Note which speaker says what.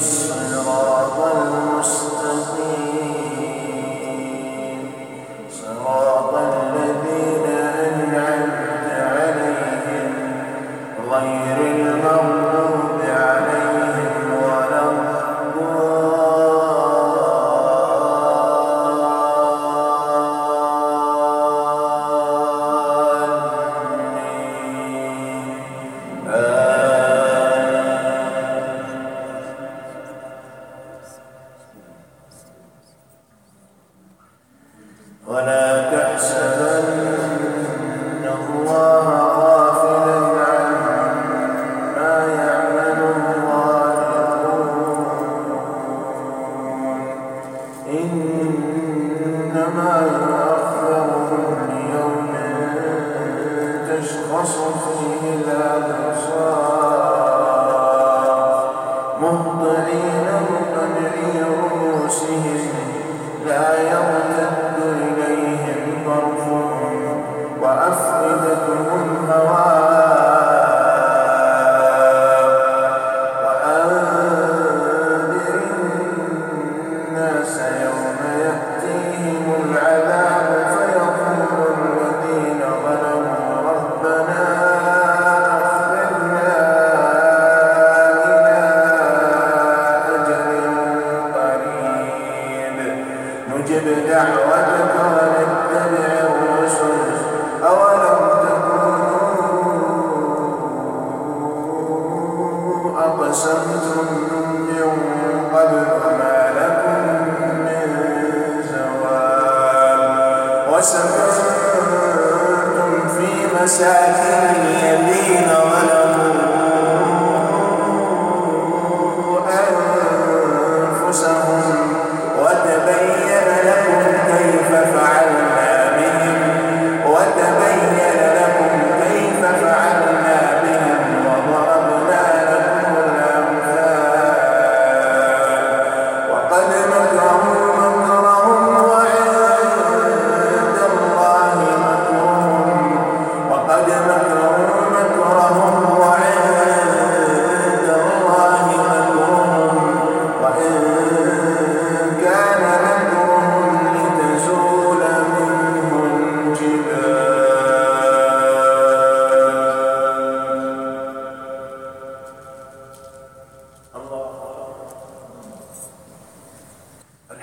Speaker 1: Yes. مهطعين مقنعي رؤوسهم لا يرى وسكنتم في مساكن